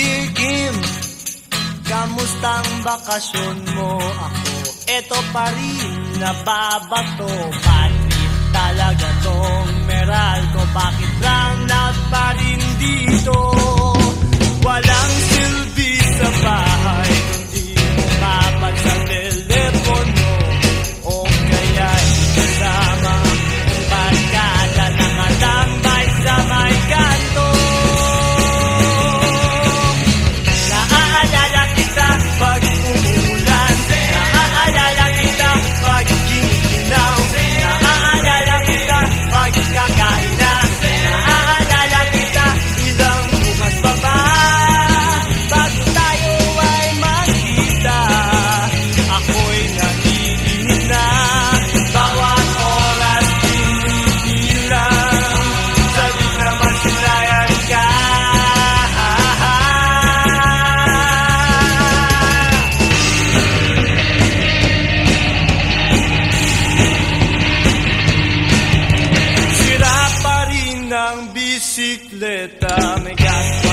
Dear Kim, kamusta ang bakasyon mo? Ako, eto pa rin, nababato. Bakit talaga tong meral ko? Bakit lang out pa rin dito? Walang bisikletten Gaz